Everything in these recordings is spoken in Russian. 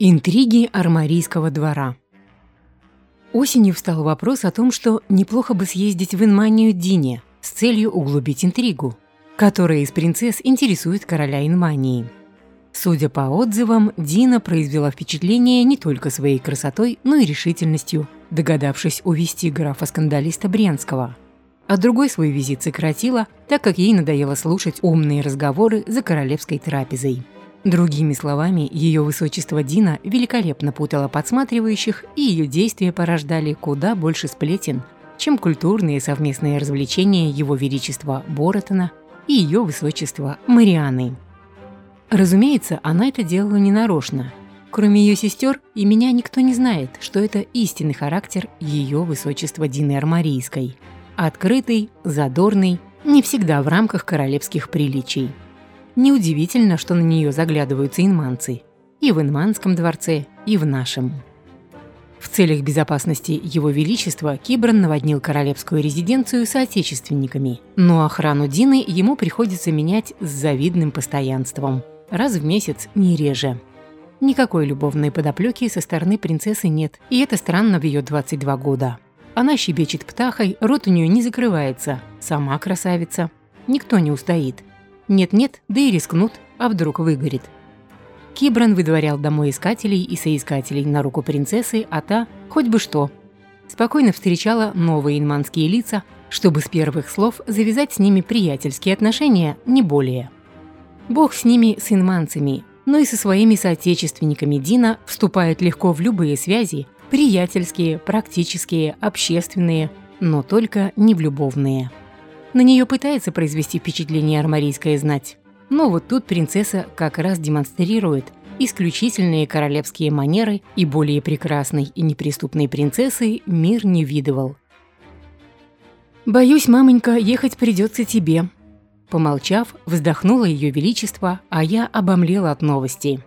Интриги армарийского двора. Осенью встал вопрос о том, что неплохо бы съездить в Инманию Дине с целью углубить интригу, которая из принцесс интересует короля Инмании. Судя по отзывам, Дина произвела впечатление не только своей красотой, но и решительностью, догадавшись увести графа-скандалиста Брянского. А другой свой визит сократила, так как ей надоело слушать умные разговоры за королевской трапезой. Другими словами, ее высочество Дина великолепно путала подсматривающих, и ее действия порождали куда больше сплетен, чем культурные совместные развлечения его величества Боротона и ее высочества Марианы. Разумеется, она это делала ненарочно. Кроме ее сестер и меня никто не знает, что это истинный характер ее высочества Дины Армарийской. Открытый, задорный, не всегда в рамках королевских приличий. Неудивительно, что на нее заглядываются инманцы. И в Инманском дворце, и в нашем. В целях безопасности Его Величества Кибран наводнил королевскую резиденцию соотечественниками, но охрану Дины ему приходится менять с завидным постоянством. Раз в месяц, не реже. Никакой любовной подоплеки со стороны принцессы нет, и это странно в ее 22 года. Она щебечет птахой, рот у нее не закрывается, сама красавица. Никто не устоит. Нет-нет, да и рискнут, а вдруг выгорит. Кибран выдворял домой искателей и соискателей на руку принцессы, а та – хоть бы что. Спокойно встречала новые инманские лица, чтобы с первых слов завязать с ними приятельские отношения, не более. Бог с ними, с инманцами, но и со своими соотечественниками Дина вступает легко в любые связи, приятельские, практические, общественные, но только не в любовные. На нее пытается произвести впечатление армарийская знать. Но вот тут принцесса как раз демонстрирует исключительные королевские манеры, и более прекрасной и неприступной принцессы мир не видывал. «Боюсь, маменька, ехать придется тебе». Помолчав, вздохнула ее величество, а я обомлела от новости.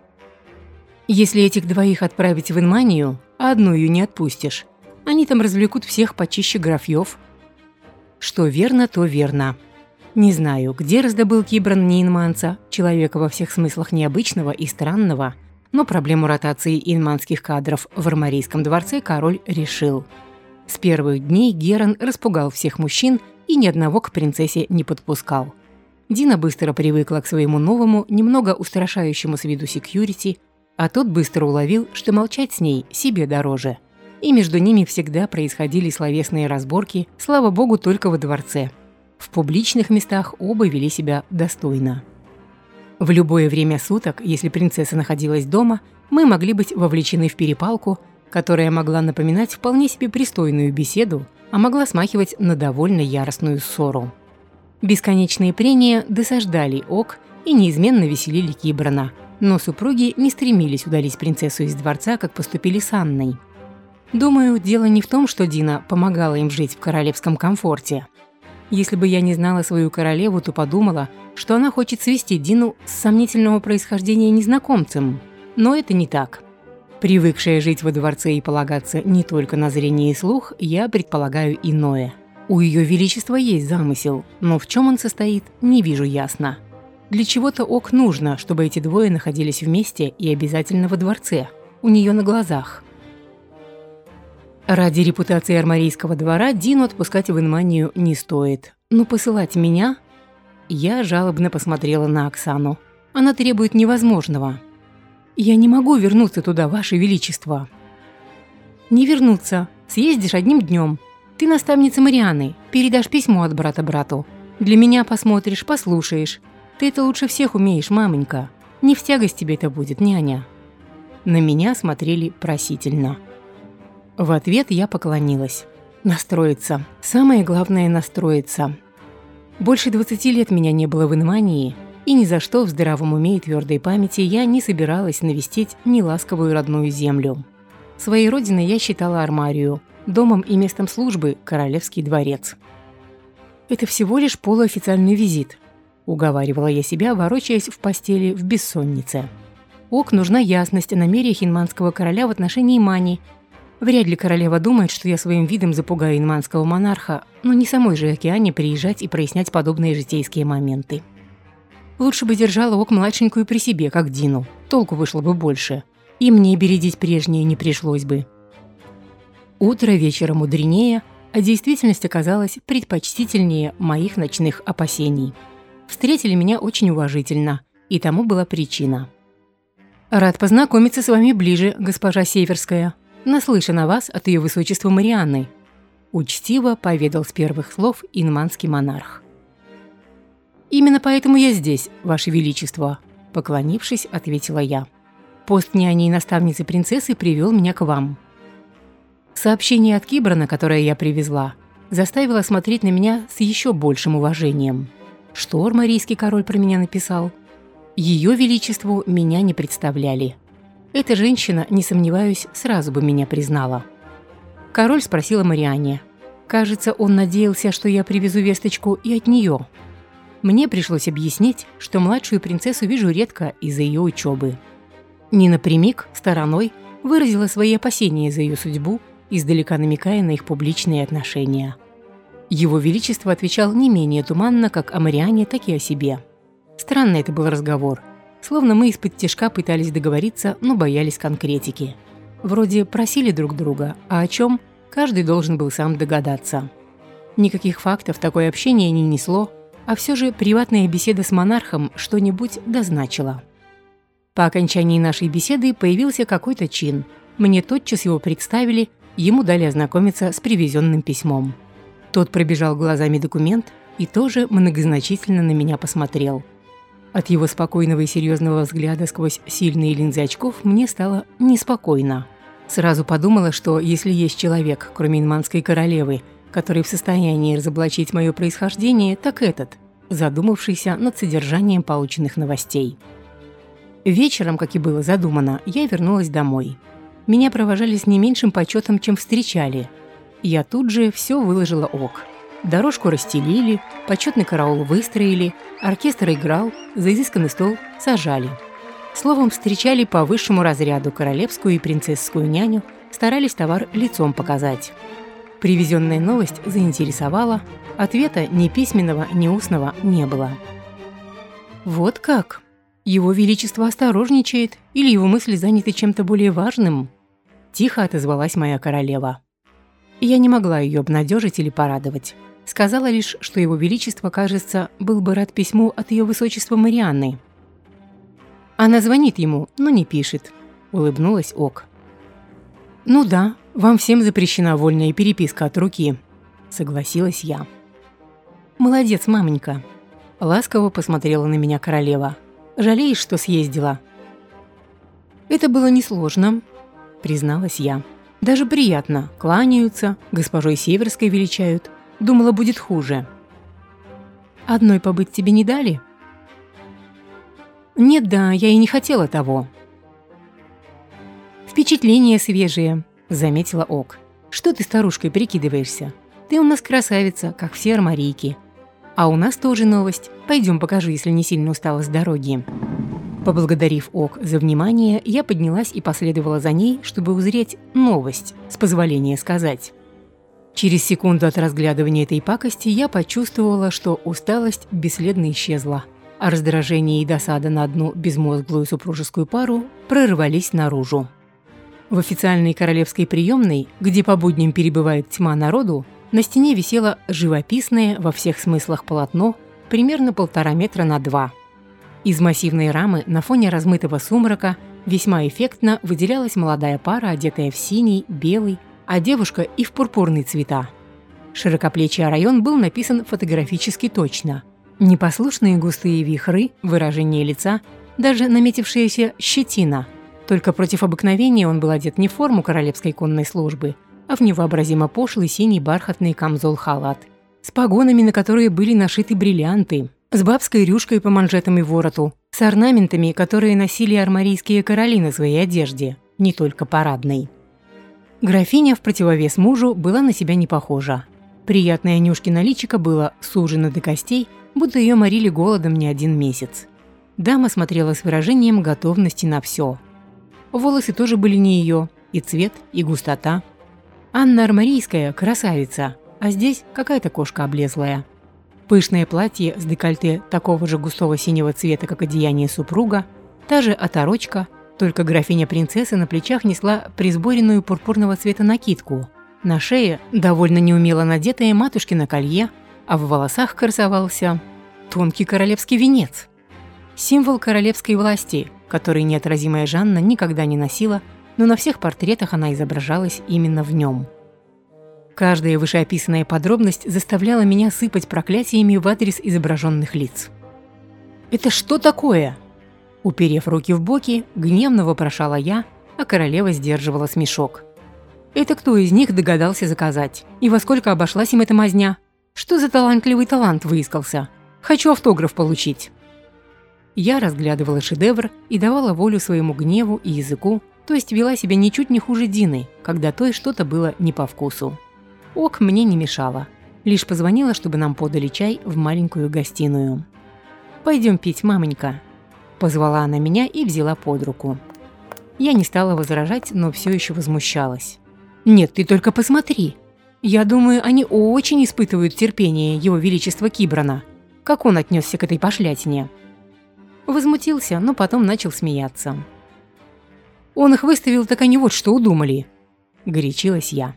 «Если этих двоих отправить в Инманию, одну ее не отпустишь, они там развлекут всех почище графьев, что верно, то верно. Не знаю, где раздобыл Кибран Нейнманца, человека во всех смыслах необычного и странного, но проблему ротации инманских кадров в Армарийском дворце король решил. С первых дней Герон распугал всех мужчин и ни одного к принцессе не подпускал. Дина быстро привыкла к своему новому, немного устрашающему с виду секьюрити, а тот быстро уловил, что молчать с ней себе дороже – и между ними всегда происходили словесные разборки, слава богу, только во дворце. В публичных местах оба вели себя достойно. В любое время суток, если принцесса находилась дома, мы могли быть вовлечены в перепалку, которая могла напоминать вполне себе пристойную беседу, а могла смахивать на довольно яростную ссору. Бесконечные прения досаждали Ок и неизменно веселили Кибрана, но супруги не стремились удалить принцессу из дворца, как поступили с Анной – Думаю, дело не в том, что Дина помогала им жить в королевском комфорте. Если бы я не знала свою королеву, то подумала, что она хочет свести Дину с сомнительного происхождения незнакомцем. Но это не так. Привыкшая жить во дворце и полагаться не только на зрение и слух, я предполагаю иное. У Ее Величества есть замысел, но в чем он состоит, не вижу ясно. Для чего-то ок нужно, чтобы эти двое находились вместе и обязательно во дворце, у нее на глазах – Ради репутации армарийского двора Дину отпускать в Инманию не стоит. Но посылать меня... Я жалобно посмотрела на Оксану. Она требует невозможного. Я не могу вернуться туда, Ваше Величество. Не вернуться. Съездишь одним днем. Ты наставница Марианы. Передашь письмо от брата брату. Для меня посмотришь, послушаешь. Ты это лучше всех умеешь, маменька. Не в тягость тебе это будет, няня. На меня смотрели просительно. В ответ я поклонилась. Настроиться. Самое главное – настроиться. Больше 20 лет меня не было в Инмании, и ни за что в здравом уме и твердой памяти я не собиралась навестить неласковую родную землю. Своей родиной я считала Армарию, домом и местом службы – Королевский дворец. «Это всего лишь полуофициальный визит», – уговаривала я себя, ворочаясь в постели в бессоннице. Ок нужна ясность о намерениях инманского короля в отношении Мани – Вряд ли королева думает, что я своим видом запугаю инманского монарха, но не самой же океане приезжать и прояснять подобные житейские моменты. Лучше бы держала ок младшенькую при себе, как Дину. Толку вышло бы больше. и мне бередить прежнее не пришлось бы. Утро вечера мудренее, а действительность оказалась предпочтительнее моих ночных опасений. Встретили меня очень уважительно, и тому была причина. «Рад познакомиться с вами ближе, госпожа Северская. Наслышан о вас от ее высочества Марианны», учтиво поведал с первых слов инманский монарх. «Именно поэтому я здесь, ваше величество», поклонившись, ответила я. «Пост няни и наставницы принцессы привел меня к вам». Сообщение от Кибрана, которое я привезла, заставило смотреть на меня с еще большим уважением. Что армарийский король про меня написал? Ее величеству меня не представляли. Эта женщина, не сомневаюсь, сразу бы меня признала. Король спросил о Мариане. Кажется, он надеялся, что я привезу весточку и от нее. Мне пришлось объяснить, что младшую принцессу вижу редко из-за ее учебы. Не напрямик, стороной, выразила свои опасения за ее судьбу издалека намекая на их публичные отношения. Его Величество отвечал не менее туманно как о Мариане, так и о себе. Странный это был разговор. Словно мы из-под тяжка пытались договориться, но боялись конкретики. Вроде просили друг друга, а о чем каждый должен был сам догадаться. Никаких фактов такое общение не несло, а все же приватная беседа с монархом что-нибудь дозначила. По окончании нашей беседы появился какой-то чин. Мне тотчас его представили – Ему дали ознакомиться с привезенным письмом. Тот пробежал глазами документ и тоже многозначительно на меня посмотрел. От его спокойного и серьезного взгляда сквозь сильные линзы очков мне стало неспокойно. Сразу подумала, что если есть человек, кроме инманской королевы, который в состоянии разоблачить мое происхождение, так этот, задумавшийся над содержанием полученных новостей. Вечером, как и было задумано, я вернулась домой – меня провожали с не меньшим почетом, чем встречали. Я тут же все выложила ок. Дорожку расстелили, почетный караул выстроили, оркестр играл, за изысканный стол сажали. Словом, встречали по высшему разряду королевскую и принцесскую няню, старались товар лицом показать. Привезенная новость заинтересовала, ответа ни письменного, ни устного не было. «Вот как?» Его Величество осторожничает, или его мысли заняты чем-то более важным?» Тихо отозвалась моя королева. Я не могла ее обнадежить или порадовать. Сказала лишь, что его Величество, кажется, был бы рад письму от ее Высочества Марианны. Она звонит ему, но не пишет. Улыбнулась Ок. «Ну да, вам всем запрещена вольная переписка от руки», — согласилась я. «Молодец, маменька», — ласково посмотрела на меня королева. Жалеешь, что съездила?» «Это было несложно», — призналась я. «Даже приятно. Кланяются, госпожой Северской величают. Думала, будет хуже». «Одной побыть тебе не дали?» «Нет, да, я и не хотела того». «Впечатления свежие», — заметила Ок. «Что ты старушкой прикидываешься? Ты у нас красавица, как все армарийки. А у нас тоже новость. Пойдем покажу, если не сильно устала с дороги. Поблагодарив Ок за внимание, я поднялась и последовала за ней, чтобы узреть новость, с позволения сказать. Через секунду от разглядывания этой пакости я почувствовала, что усталость бесследно исчезла, а раздражение и досада на одну безмозглую супружескую пару прорывались наружу. В официальной королевской приемной, где по будням перебывает тьма народу, на стене висело живописное во всех смыслах полотно примерно полтора метра на два. Из массивной рамы на фоне размытого сумрака весьма эффектно выделялась молодая пара, одетая в синий, белый, а девушка и в пурпурный цвета. Широкоплечий район был написан фотографически точно. Непослушные густые вихры, выражение лица, даже наметившаяся щетина. Только против обыкновения он был одет не в форму королевской конной службы – а в невообразимо пошлый синий бархатный камзол-халат, с погонами, на которые были нашиты бриллианты, с бабской рюшкой по манжетам и вороту, с орнаментами, которые носили армарийские короли на своей одежде, не только парадной. Графиня в противовес мужу была на себя не похожа. Приятное Нюшкино личико было сужено до костей, будто ее морили голодом не один месяц. Дама смотрела с выражением готовности на все. Волосы тоже были не ее, и цвет, и густота, Анна Армарийская – красавица, а здесь какая-то кошка облезлая. Пышное платье с декольте такого же густого синего цвета, как одеяние супруга, та же оторочка, Только графиня-принцесса на плечах несла присборенную пурпурного цвета накидку. На шее довольно неумело надетое матушкино колье, а в волосах красовался тонкий королевский венец. Символ королевской власти, который неотразимая Жанна никогда не носила, но на всех портретах она изображалась именно в нем. Каждая вышеописанная подробность заставляла меня сыпать проклятиями в адрес изображенных лиц. «Это что такое?» Уперев руки в боки, гневно вопрошала я, а королева сдерживала смешок. «Это кто из них догадался заказать? И во сколько обошлась им эта мазня? Что за талантливый талант выискался? Хочу автограф получить!» Я разглядывала шедевр и давала волю своему гневу и языку, то есть вела себя ничуть не хуже Дины, когда той что-то было не по вкусу. Ок мне не мешала, лишь позвонила, чтобы нам подали чай в маленькую гостиную. «Пойдем пить, мамонька», – позвала она меня и взяла под руку. Я не стала возражать, но все еще возмущалась. «Нет, ты только посмотри. Я думаю, они очень испытывают терпение Его Величества Кибрана. Как он отнесся к этой пошлятине?» Возмутился, но потом начал смеяться. «Он их выставил, так они вот что удумали!» Горячилась я.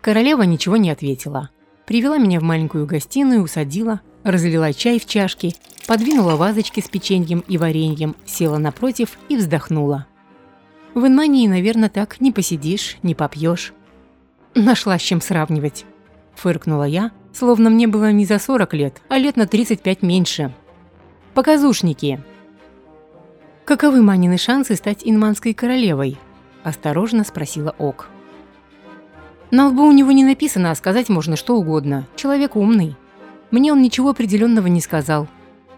Королева ничего не ответила. Привела меня в маленькую гостиную, усадила, разлила чай в чашки, подвинула вазочки с печеньем и вареньем, села напротив и вздохнула. В Инмании, наверное, так не посидишь, не попьешь. Нашла с чем сравнивать. Фыркнула я, словно мне было не за 40 лет, а лет на 35 меньше. Показушники. Каковы Манины шансы стать инманской королевой? Осторожно спросила Ок. На лбу у него не написано, а сказать можно что угодно. Человек умный. Мне он ничего определенного не сказал.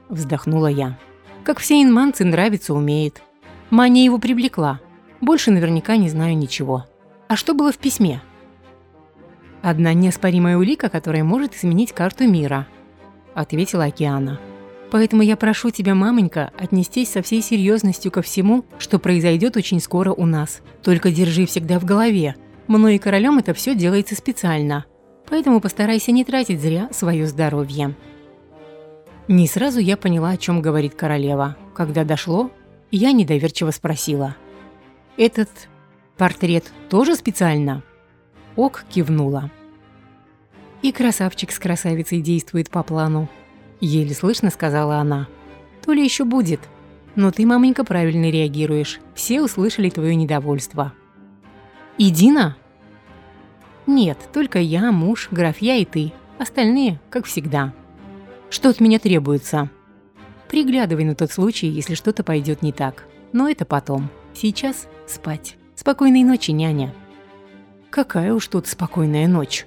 Вздохнула я. Как все инманцы, нравится, умеет. Мания его привлекла. Больше наверняка не знаю ничего. А что было в письме? Одна неоспоримая улика, которая может изменить карту мира, ответила Океана. Поэтому я прошу тебя, мамонька, отнестись со всей серьезностью ко всему, что произойдет очень скоро у нас. Только держи всегда в голове, Мной и королем это все делается специально, поэтому постарайся не тратить зря свое здоровье. Не сразу я поняла, о чем говорит королева. Когда дошло, я недоверчиво спросила. «Этот портрет тоже специально?» Ок кивнула. «И красавчик с красавицей действует по плану», – еле слышно сказала она. «То ли еще будет. Но ты, маменька, правильно реагируешь. Все услышали твое недовольство». «И Дина?» «Нет, только я, муж, графья и ты. Остальные, как всегда. Что от меня требуется?» «Приглядывай на тот случай, если что-то пойдет не так. Но это потом. Сейчас спать. Спокойной ночи, няня». «Какая уж тут спокойная ночь»,